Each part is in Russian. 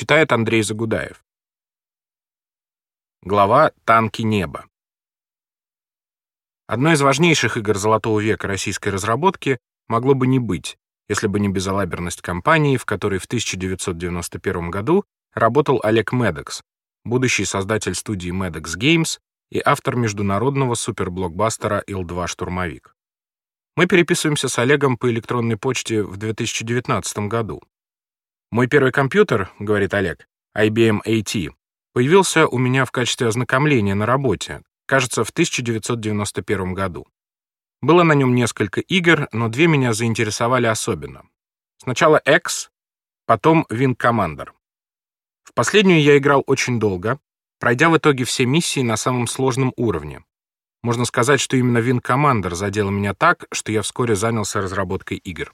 Читает Андрей Загудаев. Глава «Танки неба». Одной из важнейших игр золотого века российской разработки могло бы не быть, если бы не безалаберность компании, в которой в 1991 году работал Олег Медекс, будущий создатель студии Medex Games и автор международного суперблокбастера Ил-2 «Штурмовик». Мы переписываемся с Олегом по электронной почте в 2019 году. «Мой первый компьютер, — говорит Олег, — IBM AT, появился у меня в качестве ознакомления на работе, кажется, в 1991 году. Было на нем несколько игр, но две меня заинтересовали особенно. Сначала X, потом Wing Commander. В последнюю я играл очень долго, пройдя в итоге все миссии на самом сложном уровне. Можно сказать, что именно Wing Commander задел меня так, что я вскоре занялся разработкой игр.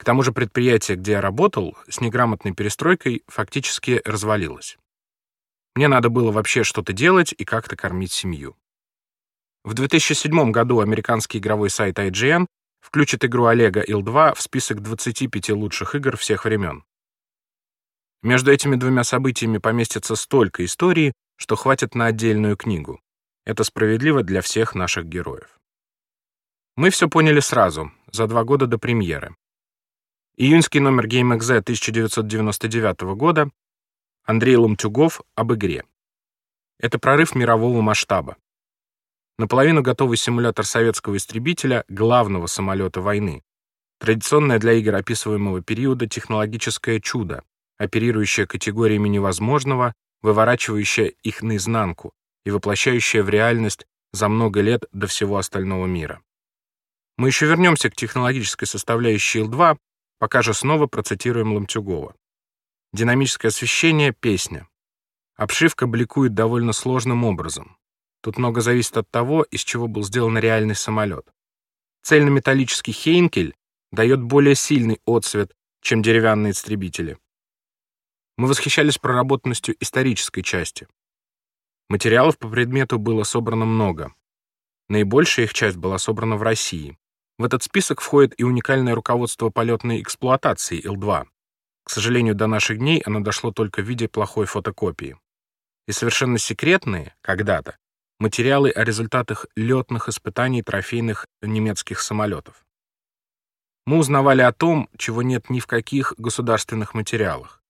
К тому же предприятие, где я работал, с неграмотной перестройкой фактически развалилось. Мне надо было вообще что-то делать и как-то кормить семью. В 2007 году американский игровой сайт IGN включит игру Олега Ил-2 в список 25 лучших игр всех времен. Между этими двумя событиями поместится столько историй, что хватит на отдельную книгу. Это справедливо для всех наших героев. Мы все поняли сразу, за два года до премьеры. Июньский номер GameXZ 1999 года. Андрей Ломтюгов об игре. Это прорыв мирового масштаба. Наполовину готовый симулятор советского истребителя, главного самолета войны. Традиционное для игр описываемого периода технологическое чудо, оперирующее категориями невозможного, выворачивающее их наизнанку и воплощающее в реальность за много лет до всего остального мира. Мы еще вернемся к технологической составляющей Ил-2, Пока же снова процитируем Ломтюгова. Динамическое освещение — песня. Обшивка бликует довольно сложным образом. Тут много зависит от того, из чего был сделан реальный самолет. Цельнометаллический Хейнкель дает более сильный отсвет, чем деревянные истребители. Мы восхищались проработанностью исторической части. Материалов по предмету было собрано много. Наибольшая их часть была собрана в России. В этот список входит и уникальное руководство полетной эксплуатации Ил-2. К сожалению, до наших дней оно дошло только в виде плохой фотокопии. И совершенно секретные, когда-то, материалы о результатах летных испытаний трофейных немецких самолетов. Мы узнавали о том, чего нет ни в каких государственных материалах.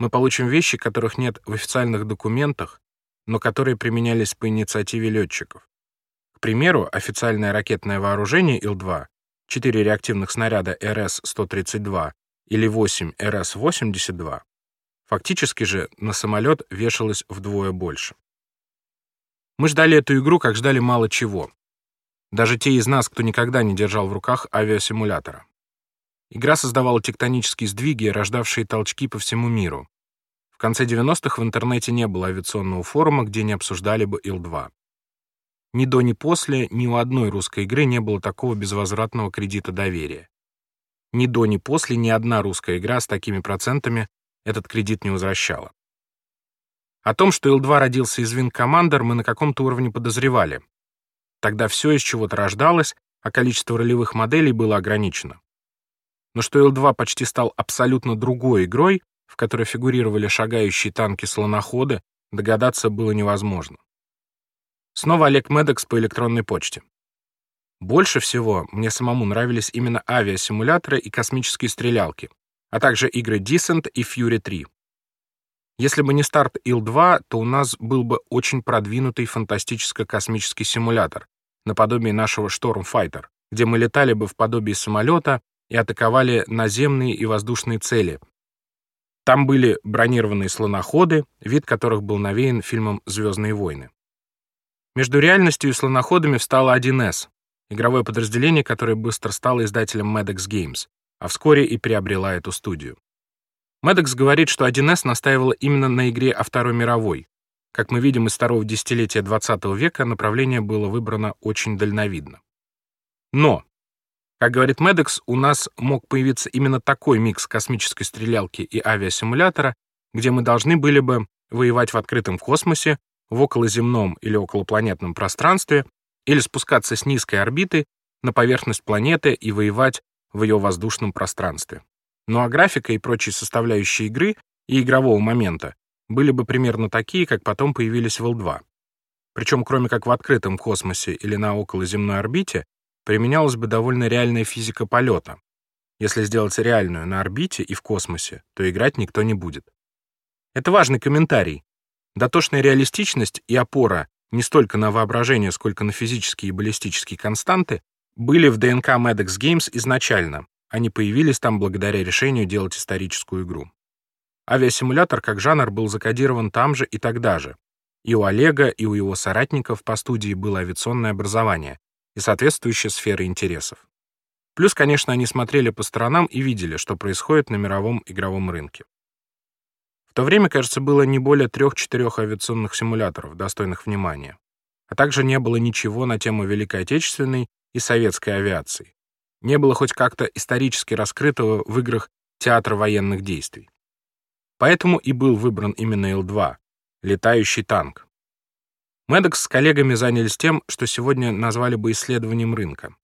Мы получим вещи, которых нет в официальных документах, но которые применялись по инициативе летчиков. К примеру, официальное ракетное вооружение Ил-2, 4 реактивных снаряда РС-132 или 8 РС-82, фактически же на самолет вешалось вдвое больше. Мы ждали эту игру, как ждали мало чего. Даже те из нас, кто никогда не держал в руках авиасимулятора. Игра создавала тектонические сдвиги, рождавшие толчки по всему миру. В конце 90-х в интернете не было авиационного форума, где не обсуждали бы Ил-2. Ни до, ни после ни у одной русской игры не было такого безвозвратного кредита доверия. Ни до, ни после ни одна русская игра с такими процентами этот кредит не возвращала. О том, что Ил-2 родился из Wing Commander, мы на каком-то уровне подозревали. Тогда все из чего-то рождалось, а количество ролевых моделей было ограничено. Но что Ил-2 почти стал абсолютно другой игрой, в которой фигурировали шагающие танки-слоноходы, догадаться было невозможно. Снова Олег Медекс по электронной почте. Больше всего мне самому нравились именно авиасимуляторы и космические стрелялки, а также игры Descent и Fury 3. Если бы не старт Ил-2, то у нас был бы очень продвинутый фантастическо-космический симулятор, наподобие нашего Stormfighter, где мы летали бы в подобии самолета и атаковали наземные и воздушные цели. Там были бронированные слоноходы, вид которых был навеян фильмом «Звездные войны». Между реальностью и слоноходами встало 1С, игровое подразделение, которое быстро стало издателем Medex Games, а вскоре и приобрела эту студию. Medex говорит, что 1С настаивала именно на игре о Второй мировой. Как мы видим из второго десятилетия 20 века, направление было выбрано очень дальновидно. Но, как говорит Medex, у нас мог появиться именно такой микс космической стрелялки и авиасимулятора, где мы должны были бы воевать в открытом космосе, в околоземном или околопланетном пространстве или спускаться с низкой орбиты на поверхность планеты и воевать в ее воздушном пространстве. Ну а графика и прочие составляющие игры и игрового момента были бы примерно такие, как потом появились в Л-2. Причем, кроме как в открытом космосе или на околоземной орбите, применялась бы довольно реальная физика полета. Если сделать реальную на орбите и в космосе, то играть никто не будет. Это важный комментарий. Дотошная реалистичность и опора не столько на воображение, сколько на физические и баллистические константы были в ДНК Maddox Games изначально. Они появились там благодаря решению делать историческую игру. Авиасимулятор как жанр был закодирован там же и тогда же. И у Олега, и у его соратников по студии было авиационное образование и соответствующая сфера интересов. Плюс, конечно, они смотрели по сторонам и видели, что происходит на мировом игровом рынке. То время, кажется, было не более трех-четырех авиационных симуляторов, достойных внимания. А также не было ничего на тему Великой Отечественной и советской авиации. Не было хоть как-то исторически раскрытого в играх театра военных действий. Поэтому и был выбран именно Ил-2 — летающий танк. Медекс с коллегами занялись тем, что сегодня назвали бы исследованием рынка.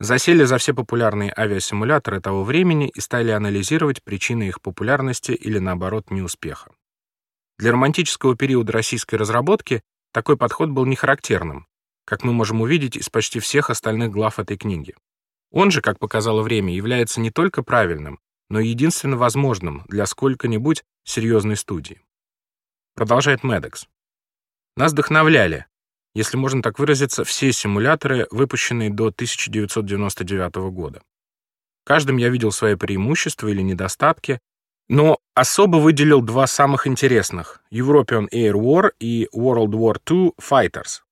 Засели за все популярные авиасимуляторы того времени и стали анализировать причины их популярности или, наоборот, неуспеха. Для романтического периода российской разработки такой подход был нехарактерным, как мы можем увидеть из почти всех остальных глав этой книги. Он же, как показало время, является не только правильным, но единственно возможным для сколько-нибудь серьезной студии. Продолжает Медекс. Нас вдохновляли, если можно так выразиться, все симуляторы, выпущенные до 1999 года. В каждом я видел свои преимущества или недостатки, но особо выделил два самых интересных — European Air War и World War II Fighters.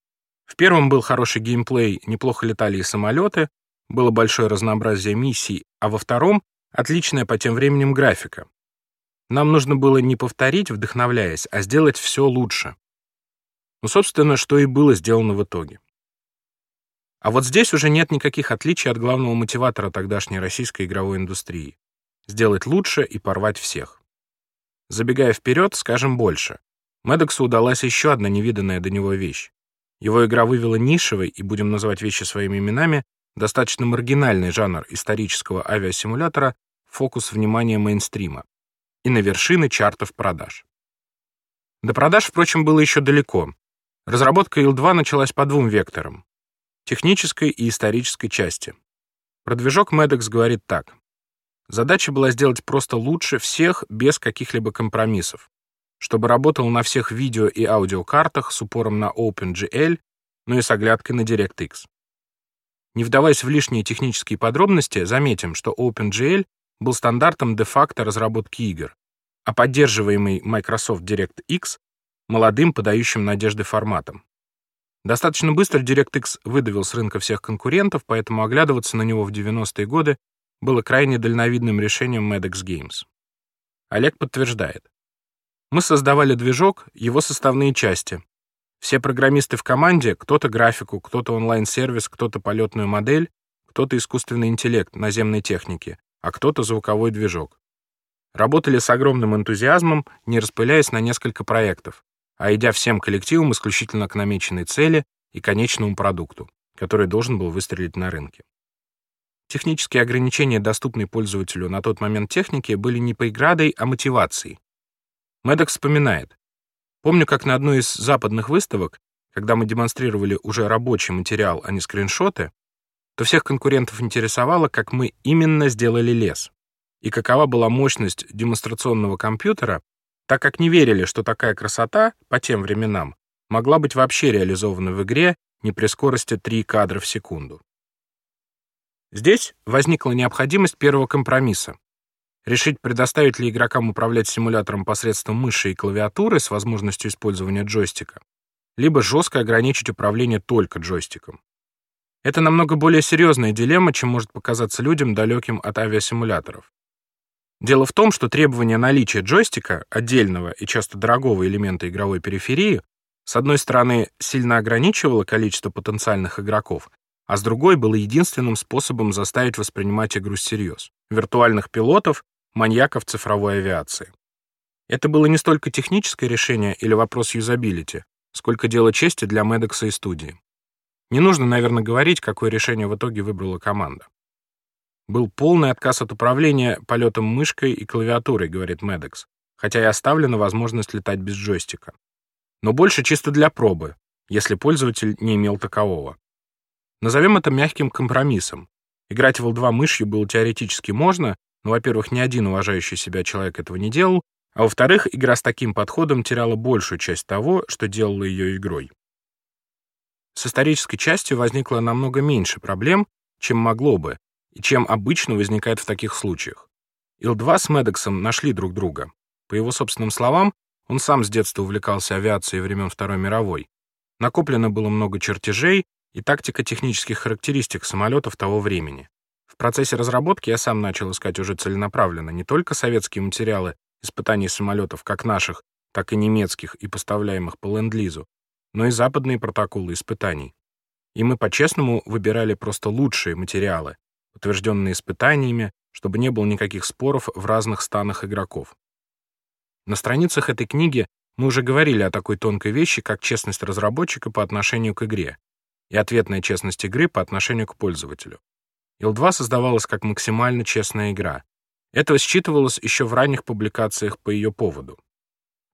В первом был хороший геймплей, неплохо летали и самолеты, было большое разнообразие миссий, а во втором Отличная по тем временем графика. Нам нужно было не повторить, вдохновляясь, а сделать все лучше. Ну, собственно, что и было сделано в итоге. А вот здесь уже нет никаких отличий от главного мотиватора тогдашней российской игровой индустрии — сделать лучше и порвать всех. Забегая вперед, скажем больше. Медексу удалась еще одна невиданная до него вещь. Его игра вывела нишевый, и будем называть вещи своими именами, достаточно маргинальный жанр исторического авиасимулятора фокус внимания мейнстрима и на вершины чартов продаж. До продаж, впрочем, было еще далеко. Разработка Ил-2 началась по двум векторам — технической и исторической части. Про движок Медекс говорит так. Задача была сделать просто лучше всех без каких-либо компромиссов, чтобы работал на всех видео и аудиокартах с упором на OpenGL, но и с оглядкой на DirectX. Не вдаваясь в лишние технические подробности, заметим, что OpenGL был стандартом де-факто разработки игр, а поддерживаемый Microsoft DirectX — молодым, подающим надежды форматом. Достаточно быстро DirectX выдавил с рынка всех конкурентов, поэтому оглядываться на него в 90-е годы было крайне дальновидным решением Medex Games. Олег подтверждает. Мы создавали движок, его составные части, все программисты в команде, кто-то графику, кто-то онлайн-сервис, кто-то полетную модель, кто-то искусственный интеллект наземной техники, а кто-то звуковой движок. Работали с огромным энтузиазмом, не распыляясь на несколько проектов, а идя всем коллективом исключительно к намеченной цели и конечному продукту, который должен был выстрелить на рынке. Технические ограничения, доступные пользователю на тот момент техники, были не преградой, а мотивацией. Медок вспоминает, Помню, как на одной из западных выставок, когда мы демонстрировали уже рабочий материал, а не скриншоты, то всех конкурентов интересовало, как мы именно сделали лес и какова была мощность демонстрационного компьютера, так как не верили, что такая красота по тем временам могла быть вообще реализована в игре не при скорости 3 кадра в секунду. Здесь возникла необходимость первого компромисса решить, предоставить ли игрокам управлять симулятором посредством мыши и клавиатуры с возможностью использования джойстика, либо жестко ограничить управление только джойстиком. Это намного более серьезная дилемма, чем может показаться людям, далеким от авиасимуляторов. Дело в том, что требование наличия джойстика, отдельного и часто дорогого элемента игровой периферии, с одной стороны, сильно ограничивало количество потенциальных игроков, а с другой было единственным способом заставить воспринимать игру всерьез. Виртуальных пилотов маньяков цифровой авиации. Это было не столько техническое решение или вопрос юзабилити, сколько дело чести для Медекса и студии. Не нужно, наверное, говорить, какое решение в итоге выбрала команда. Был полный отказ от управления полетом мышкой и клавиатурой, говорит Медекс, хотя и оставлена возможность летать без джойстика. Но больше чисто для пробы, если пользователь не имел такового. Назовем это мягким компромиссом. Играть в L2 мышью было теоретически можно, но, во-первых, ни один уважающий себя человек этого не делал, а во-вторых, игра с таким подходом теряла большую часть того, что делала ее игрой. С исторической частью возникло намного меньше проблем, чем могло бы, чем обычно возникает в таких случаях. Ил-2 с Медексом нашли друг друга. По его собственным словам, он сам с детства увлекался авиацией времен Второй мировой. Накоплено было много чертежей и тактико-технических характеристик самолетов того времени. В процессе разработки я сам начал искать уже целенаправленно не только советские материалы испытаний самолетов как наших, так и немецких и поставляемых по Ленд-Лизу, но и западные протоколы испытаний. И мы по-честному выбирали просто лучшие материалы, утвержденные испытаниями, чтобы не было никаких споров в разных станах игроков. На страницах этой книги мы уже говорили о такой тонкой вещи, как честность разработчика по отношению к игре и ответная честность игры по отношению к пользователю. Ил-2 создавалась как максимально честная игра. Это считывалось еще в ранних публикациях по ее поводу.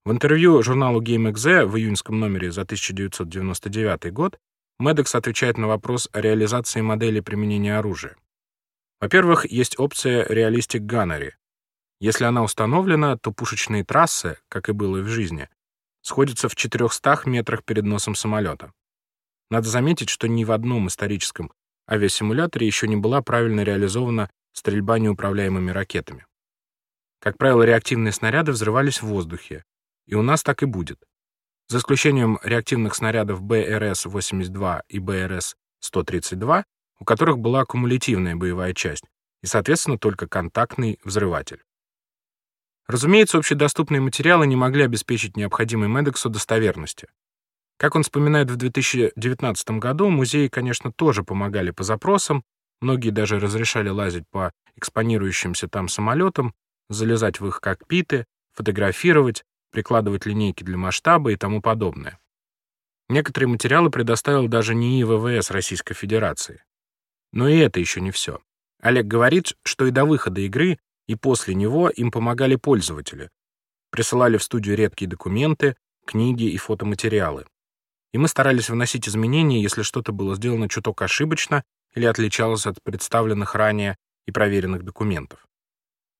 В интервью журналу GameXZ в июньском номере за 1999 год Медекс отвечает на вопрос о реализации модели применения оружия. Во-первых, есть опция Realistic Gunnery. Если она установлена, то пушечные трассы, как и было в жизни, сходятся в 400 метрах перед носом самолета. Надо заметить, что ни в одном историческом авиасимуляторе еще не была правильно реализована стрельба неуправляемыми ракетами. Как правило, реактивные снаряды взрывались в воздухе, и у нас так и будет. За исключением реактивных снарядов БРС-82 и БРС-132, у которых была кумулятивная боевая часть и, соответственно, только контактный взрыватель. Разумеется, общедоступные материалы не могли обеспечить необходимой Медексу достоверности. Как он вспоминает в 2019 году, музеи, конечно, тоже помогали по запросам, многие даже разрешали лазить по экспонирующимся там самолетам, залезать в их кокпиты, фотографировать, прикладывать линейки для масштаба и тому подобное. Некоторые материалы предоставил даже НИИ ВВС Российской Федерации. Но и это еще не все. Олег говорит, что и до выхода игры, и после него им помогали пользователи. Присылали в студию редкие документы, книги и фотоматериалы. И мы старались вносить изменения, если что-то было сделано чуток ошибочно или отличалось от представленных ранее и проверенных документов.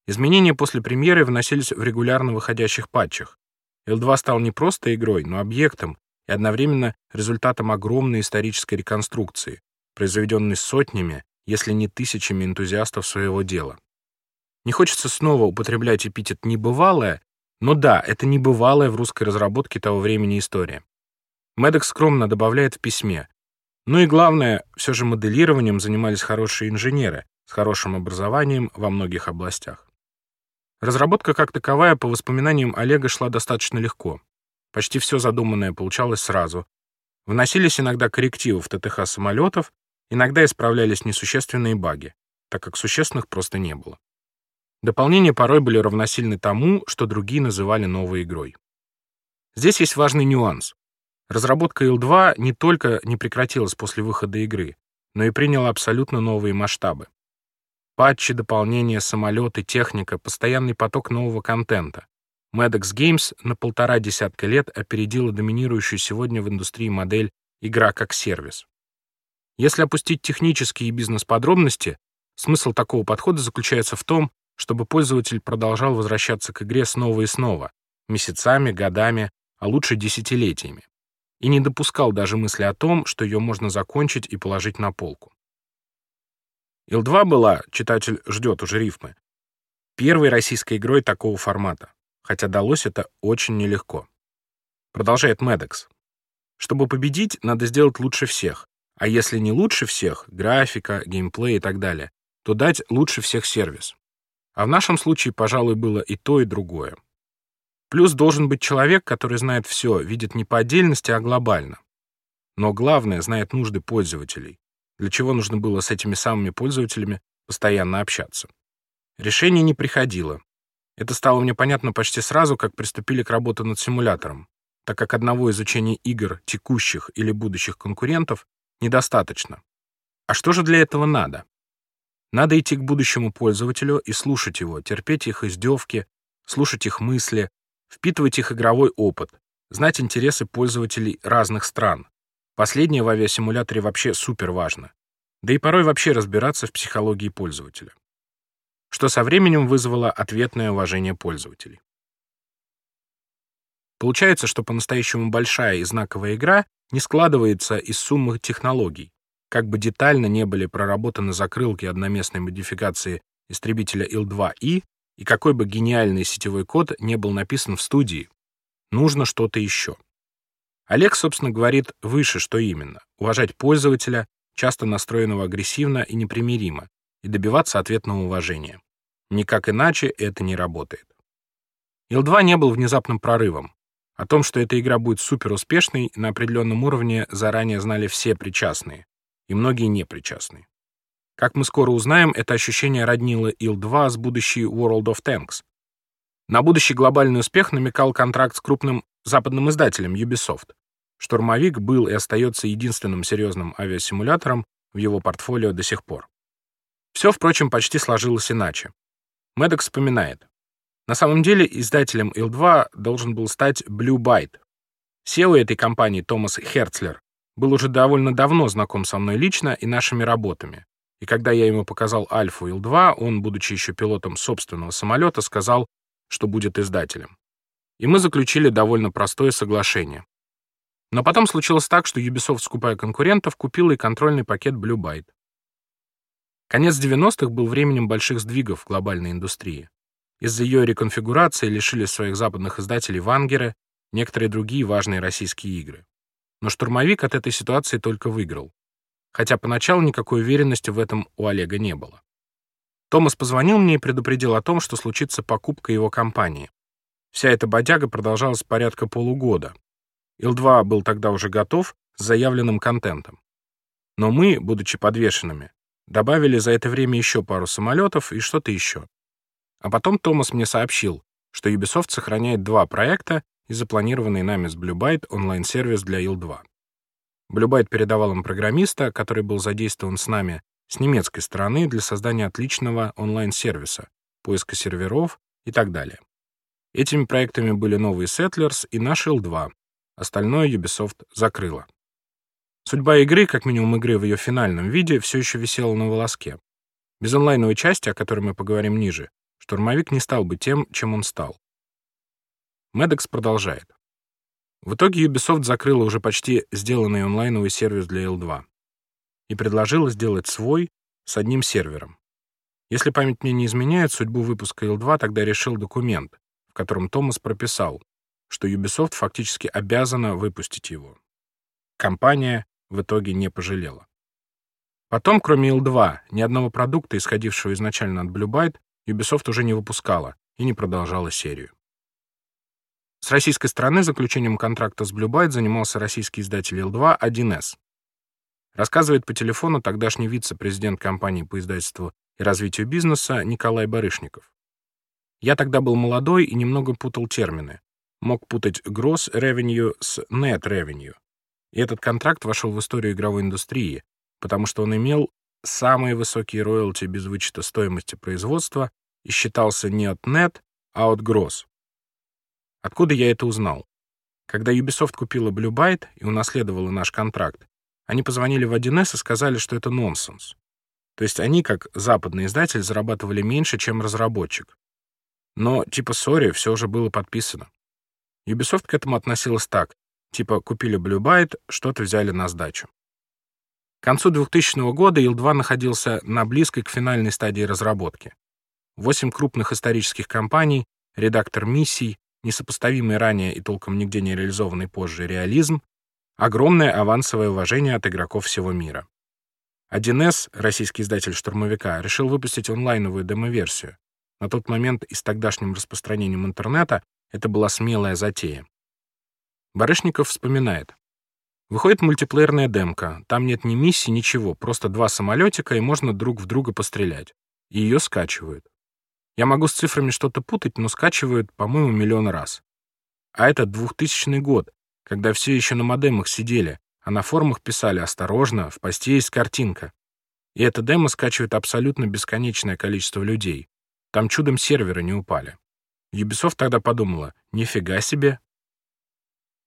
Изменения после премьеры вносились в регулярно выходящих патчах. L2 стал не просто игрой, но объектом и одновременно результатом огромной исторической реконструкции, произведенной сотнями, если не тысячами энтузиастов своего дела. Не хочется снова употреблять эпитет «небывалое», но да, это небывалое в русской разработке того времени история. Медок скромно добавляет в письме. Ну и главное, все же моделированием занимались хорошие инженеры с хорошим образованием во многих областях. Разработка как таковая, по воспоминаниям Олега, шла достаточно легко. Почти все задуманное получалось сразу. Вносились иногда коррективы в ТТХ самолетов, иногда исправлялись несущественные баги, так как существенных просто не было. Дополнения порой были равносильны тому, что другие называли новой игрой. Здесь есть важный нюанс. Разработка Ил-2 не только не прекратилась после выхода игры, но и приняла абсолютно новые масштабы. Патчи, дополнения, самолеты, техника, постоянный поток нового контента. Maddox Games на полтора десятка лет опередила доминирующую сегодня в индустрии модель «игра как сервис». Если опустить технические и бизнес-подробности, смысл такого подхода заключается в том, чтобы пользователь продолжал возвращаться к игре снова и снова, месяцами, годами, а лучше десятилетиями и не допускал даже мысли о том, что ее можно закончить и положить на полку. Ил-2 была, читатель ждет уже рифмы, первой российской игрой такого формата, хотя далось это очень нелегко. Продолжает Медекс. Чтобы победить, надо сделать лучше всех, а если не лучше всех, графика, геймплей и так далее, то дать лучше всех сервис. А в нашем случае, пожалуй, было и то, и другое. Плюс должен быть человек, который знает все, видит не по отдельности, а глобально. Но главное, знает нужды пользователей, для чего нужно было с этими самыми пользователями постоянно общаться. Решение не приходило. Это стало мне понятно почти сразу, как приступили к работе над симулятором, так как одного изучения игр текущих или будущих конкурентов недостаточно. А что же для этого надо? Надо идти к будущему пользователю и слушать его, терпеть их издевки, слушать их мысли, впитывать их игровой опыт, знать интересы пользователей разных стран. Последнее в авиасимуляторе вообще супер важно. Да и порой вообще разбираться в психологии пользователя. Что со временем вызвало ответное уважение пользователей. Получается, что по-настоящему большая и знаковая игра не складывается из суммы технологий. Как бы детально не были проработаны закрылки одноместной модификации истребителя Ил-2И, и какой бы гениальный сетевой код не был написан в студии, нужно что-то еще. Олег, собственно, говорит выше, что именно. Уважать пользователя, часто настроенного агрессивно и непримиримо, и добиваться ответного уважения. Никак иначе это не работает. Ил-2 не был внезапным прорывом. О том, что эта игра будет суперуспешной, на определенном уровне заранее знали все причастные, и многие непричастные. Как мы скоро узнаем, это ощущение роднило Ил-2 с будущей World of Tanks. На будущий глобальный успех намекал контракт с крупным западным издателем Ubisoft. Штурмовик был и остается единственным серьезным авиасимулятором в его портфолио до сих пор. Все, впрочем, почти сложилось иначе. Медекс вспоминает. На самом деле издателем Ил-2 должен был стать Blue Byte. SEO этой компании Томас Херцлер был уже довольно давно знаком со мной лично и нашими работами. И когда я ему показал Альфу Ил-2, он, будучи еще пилотом собственного самолета, сказал, что будет издателем. И мы заключили довольно простое соглашение. Но потом случилось так, что Ubisoft, скупая конкурентов, купила и контрольный пакет Blue Byte. Конец 90-х был временем больших сдвигов в глобальной индустрии. Из-за ее реконфигурации лишили своих западных издателей Вангера, некоторые другие важные российские игры. Но штурмовик от этой ситуации только выиграл. Хотя поначалу никакой уверенности в этом у Олега не было. Томас позвонил мне и предупредил о том, что случится покупка его компании. Вся эта бодяга продолжалась порядка полугода. Ил-2 был тогда уже готов с заявленным контентом. Но мы, будучи подвешенными, добавили за это время еще пару самолетов и что-то еще. А потом Томас мне сообщил, что Ubisoft сохраняет два проекта и запланированный нами с Blue Byte онлайн-сервис для Ил-2. Blue Byte передавал им программиста, который был задействован с нами с немецкой стороны для создания отличного онлайн-сервиса, поиска серверов и так далее. Этими проектами были новые Settlers и наш Ил-2. Остальное Ubisoft закрыла. Судьба игры, как минимум игры в ее финальном виде, все еще висела на волоске. Без онлайновой части, о которой мы поговорим ниже, штурмовик не стал бы тем, чем он стал. Медекс продолжает. В итоге Ubisoft закрыла уже почти сделанный онлайновый сервис для L2 и предложила сделать свой с одним сервером. Если память мне не изменяет, судьбу выпуска L2 тогда решил документ, в котором Томас прописал, что Ubisoft фактически обязана выпустить его. Компания в итоге не пожалела. Потом, кроме L2, ни одного продукта, исходившего изначально от Blue Byte, Ubisoft уже не выпускала и не продолжала серию. С российской стороны заключением контракта с Blue Byte занимался российский издатель L2 1С. Рассказывает по телефону тогдашний вице-президент компании по издательству и развитию бизнеса Николай Барышников. Я тогда был молодой и немного путал термины. Мог путать gross revenue с net revenue. И этот контракт вошел в историю игровой индустрии, потому что он имел самые высокие роялти без вычета стоимости производства и считался не от net, а от gross. Откуда я это узнал? Когда Ubisoft купила Blue Byte и унаследовала наш контракт, они позвонили в 1С и сказали, что это нонсенс. То есть они, как западный издатель, зарабатывали меньше, чем разработчик. Но, типа, сори, все уже было подписано. Ubisoft к этому относилась так. Типа, купили Blue Byte, что-то взяли на сдачу. К концу 2000 года Ил-2 находился на близкой к финальной стадии разработки. Восемь крупных исторических компаний, редактор миссий, несопоставимый ранее и толком нигде не реализованный позже реализм, огромное авансовое уважение от игроков всего мира. 1С, российский издатель «Штурмовика», решил выпустить онлайновую демо-версию. На тот момент и с тогдашним распространением интернета это была смелая затея. Барышников вспоминает. Выходит мультиплеерная демка. Там нет ни миссии, ничего, просто два самолетика, и можно друг в друга пострелять. И ее скачивают. Я могу с цифрами что-то путать, но скачивают, по-моему, миллион раз. А это 2000 год, когда все еще на модемах сидели, а на форумах писали «Осторожно, в посте есть картинка». И это демо скачивает абсолютно бесконечное количество людей. Там чудом серверы не упали. Ubisoft тогда подумала, нифига себе.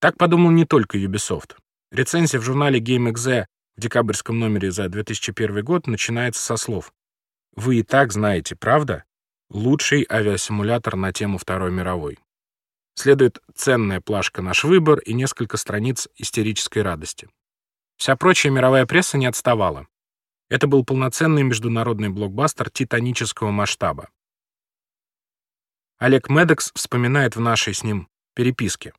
Так подумал не только Ubisoft. Рецензия в журнале GameXZ в декабрьском номере за 2001 год начинается со слов «Вы и так знаете, правда? Лучший авиасимулятор на тему Второй мировой». Следует ценная плашка «Наш выбор» и несколько страниц истерической радости. Вся прочая мировая пресса не отставала. Это был полноценный международный блокбастер титанического масштаба. Олег Медекс вспоминает в нашей с ним переписке.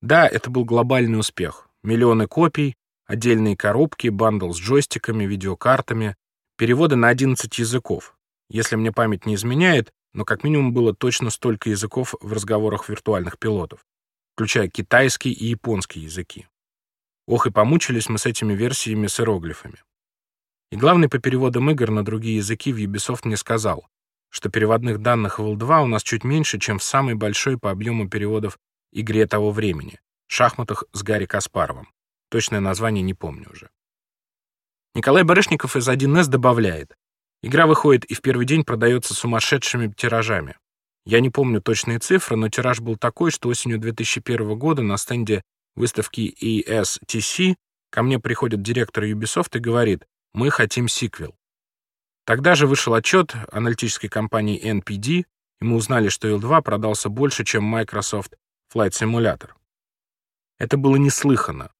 Да, это был глобальный успех. Миллионы копий, отдельные коробки, бандл с джойстиками, видеокартами, переводы на 11 языков. Если мне память не изменяет, но как минимум было точно столько языков в разговорах виртуальных пилотов, включая китайский и японский языки. Ох, и помучились мы с этими версиями с иероглифами. И главный по переводам игр на другие языки в Ubisoft мне сказал, что переводных данных в L2 у нас чуть меньше, чем в самой большой по объему переводов игре того времени — шахматах с Гарри Каспаровым. Точное название не помню уже. Николай Барышников из 1С добавляет. Игра выходит и в первый день продается сумасшедшими тиражами. Я не помню точные цифры, но тираж был такой, что осенью 2001 года на стенде выставки ESTC ко мне приходит директор Ubisoft и говорит, мы хотим сиквел. Тогда же вышел отчет аналитической компании NPD, и мы узнали, что L2 продался больше, чем Microsoft Flight Simulator. Это было неслыханно.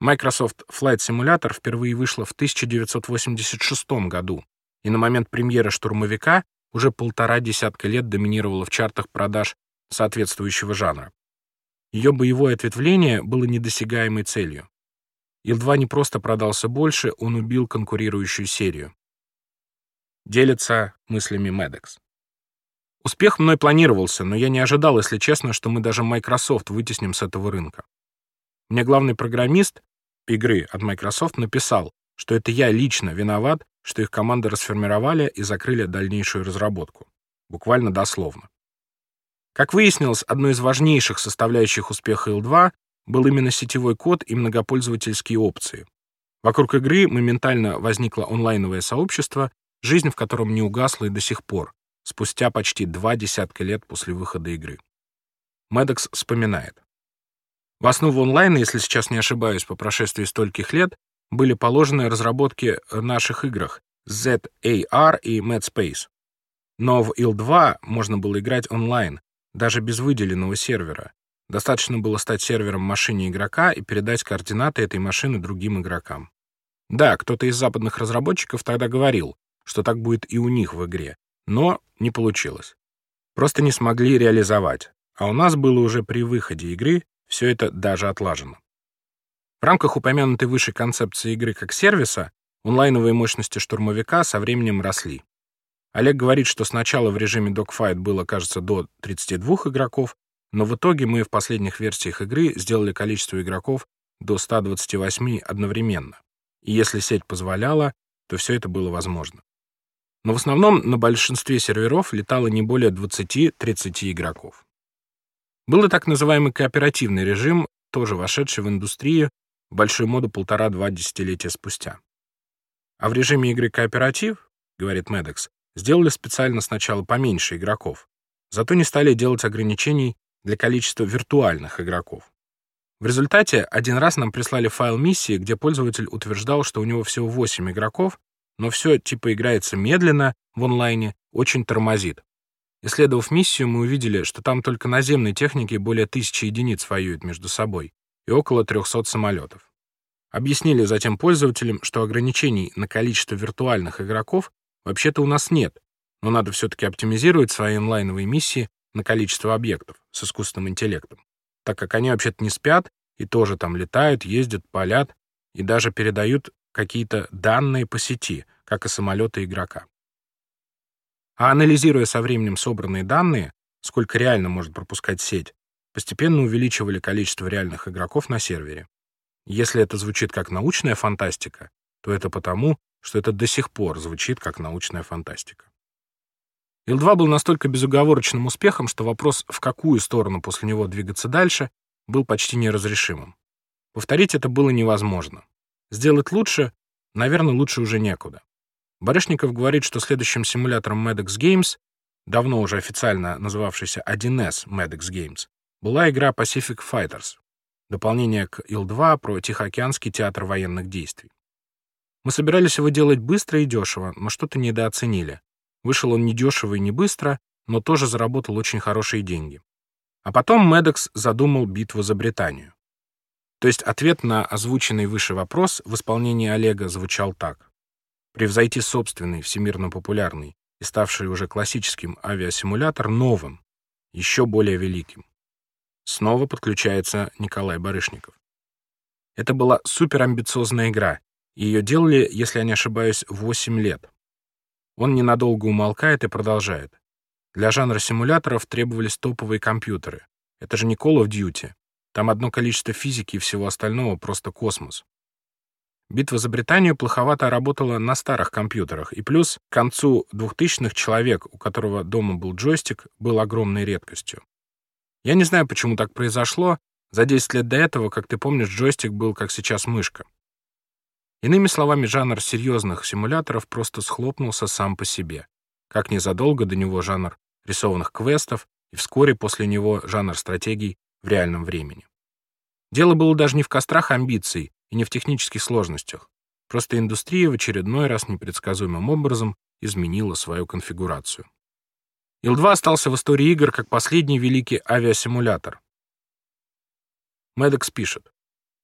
Microsoft Flight Simulator впервые вышла в 1986 году, и на момент премьеры «Штурмовика» уже полтора десятка лет доминировала в чартах продаж соответствующего жанра. Ее боевое ответвление было недосягаемой целью. Ил-2 не просто продался больше, он убил конкурирующую серию. Делится мыслями Медекс. Успех мной планировался, но я не ожидал, если честно, что мы даже Microsoft вытесним с этого рынка. Мне главный программист игры от Microsoft написал, что это я лично виноват, что их команды расформировали и закрыли дальнейшую разработку. Буквально дословно. Как выяснилось, одной из важнейших составляющих успеха L2 был именно сетевой код и многопользовательские опции. Вокруг игры моментально возникло онлайновое сообщество, жизнь в котором не угасла и до сих пор, спустя почти два десятка лет после выхода игры. Медекс вспоминает. В основу онлайна, если сейчас не ошибаюсь, по прошествии стольких лет, были положены разработки наших играх ZAR и MadSpace. Но в IL-2 можно было играть онлайн, даже без выделенного сервера, Достаточно было стать сервером машине игрока и передать координаты этой машины другим игрокам. Да, кто-то из западных разработчиков тогда говорил, что так будет и у них в игре, но не получилось. Просто не смогли реализовать, а у нас было уже при выходе игры все это даже отлажено. В рамках упомянутой выше концепции игры как сервиса онлайновые мощности штурмовика со временем росли. Олег говорит, что сначала в режиме Dogfight было, кажется, до 32 игроков, но в итоге мы в последних версиях игры сделали количество игроков до 128 одновременно. И если сеть позволяла, то все это было возможно. Но в основном на большинстве серверов летало не более 20-30 игроков. Был и так называемый кооперативный режим, тоже вошедший в индустрию в большую моду полтора-два десятилетия спустя. А в режиме игры кооператив, говорит Медекс, сделали специально сначала поменьше игроков, зато не стали делать ограничений для количества виртуальных игроков. В результате один раз нам прислали файл миссии, где пользователь утверждал, что у него всего 8 игроков, но все типа играется медленно в онлайне, очень тормозит. Исследовав миссию, мы увидели, что там только наземной техники более тысячи единиц воюют между собой и около 300 самолетов. Объяснили затем пользователям, что ограничений на количество виртуальных игроков вообще-то у нас нет, но надо все-таки оптимизировать свои онлайновые миссии на количество объектов с искусственным интеллектом, так как они вообще-то не спят и тоже там летают, ездят, палят и даже передают какие-то данные по сети, как и самолеты игрока. А анализируя со временем собранные данные, сколько реально может пропускать сеть, постепенно увеличивали количество реальных игроков на сервере. Если это звучит как научная фантастика, то это потому, что это до сих пор звучит как научная фантастика. Ил-2 был настолько безоговорочным успехом, что вопрос, в какую сторону после него двигаться дальше, был почти неразрешимым. Повторить это было невозможно. Сделать лучше, наверное, лучше уже некуда. Барышников говорит, что следующим симулятором Medex Games давно уже официально называвшийся 1С Maddox Games, была игра Pacific Fighters, дополнение к Ил-2 про Тихоокеанский театр военных действий. Мы собирались его делать быстро и дешево, но что-то недооценили. Вышел он не дешево и не быстро, но тоже заработал очень хорошие деньги. А потом Медекс задумал битву за Британию. То есть ответ на озвученный выше вопрос в исполнении Олега звучал так. Превзойти собственный, всемирно популярный и ставший уже классическим авиасимулятор новым, еще более великим. Снова подключается Николай Барышников. Это была суперамбициозная игра. Ее делали, если я не ошибаюсь, 8 лет. Он ненадолго умолкает и продолжает. Для жанра симуляторов требовались топовые компьютеры. Это же не Call of Duty. Там одно количество физики и всего остального просто космос. Битва за Британию плоховато работала на старых компьютерах, и плюс к концу 2000-х человек, у которого дома был джойстик, был огромной редкостью. Я не знаю, почему так произошло. За 10 лет до этого, как ты помнишь, джойстик был как сейчас мышка. Иными словами, жанр серьезных симуляторов просто схлопнулся сам по себе. Как незадолго до него жанр рисованных квестов и вскоре после него жанр стратегий в реальном времени. Дело было даже не в кострах амбиций и не в технических сложностях. Просто индустрия в очередной раз непредсказуемым образом изменила свою конфигурацию. Ил-2 остался в истории игр как последний великий авиасимулятор. Медекс пишет.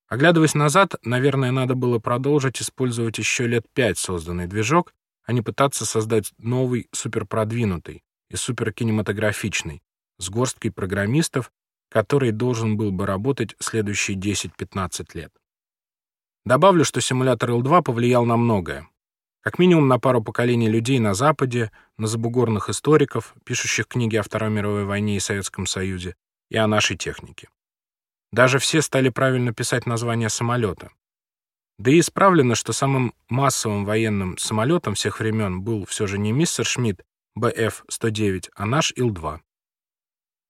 Оглядываясь назад, наверное, надо было продолжить использовать еще лет пять созданный движок, а не пытаться создать новый, суперпродвинутый и суперкинематографичный, с горсткой программистов, который должен был бы работать следующие 10-15 лет. Добавлю, что симулятор Ил-2 повлиял на многое. Как минимум на пару поколений людей на Западе, на забугорных историков, пишущих книги о Второй мировой войне и Советском Союзе, и о нашей технике. Даже все стали правильно писать название самолета. Да и исправлено, что самым массовым военным самолетом всех времен был все же не мистер Шмидт БФ-109, а наш Ил-2.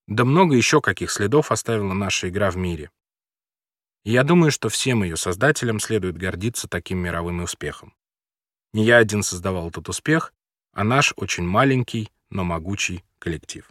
Да много еще каких следов оставила наша игра в мире. Я думаю, что всем ее создателям следует гордиться таким мировым успехом. Не я один создавал этот успех, а наш очень маленький, но могучий коллектив.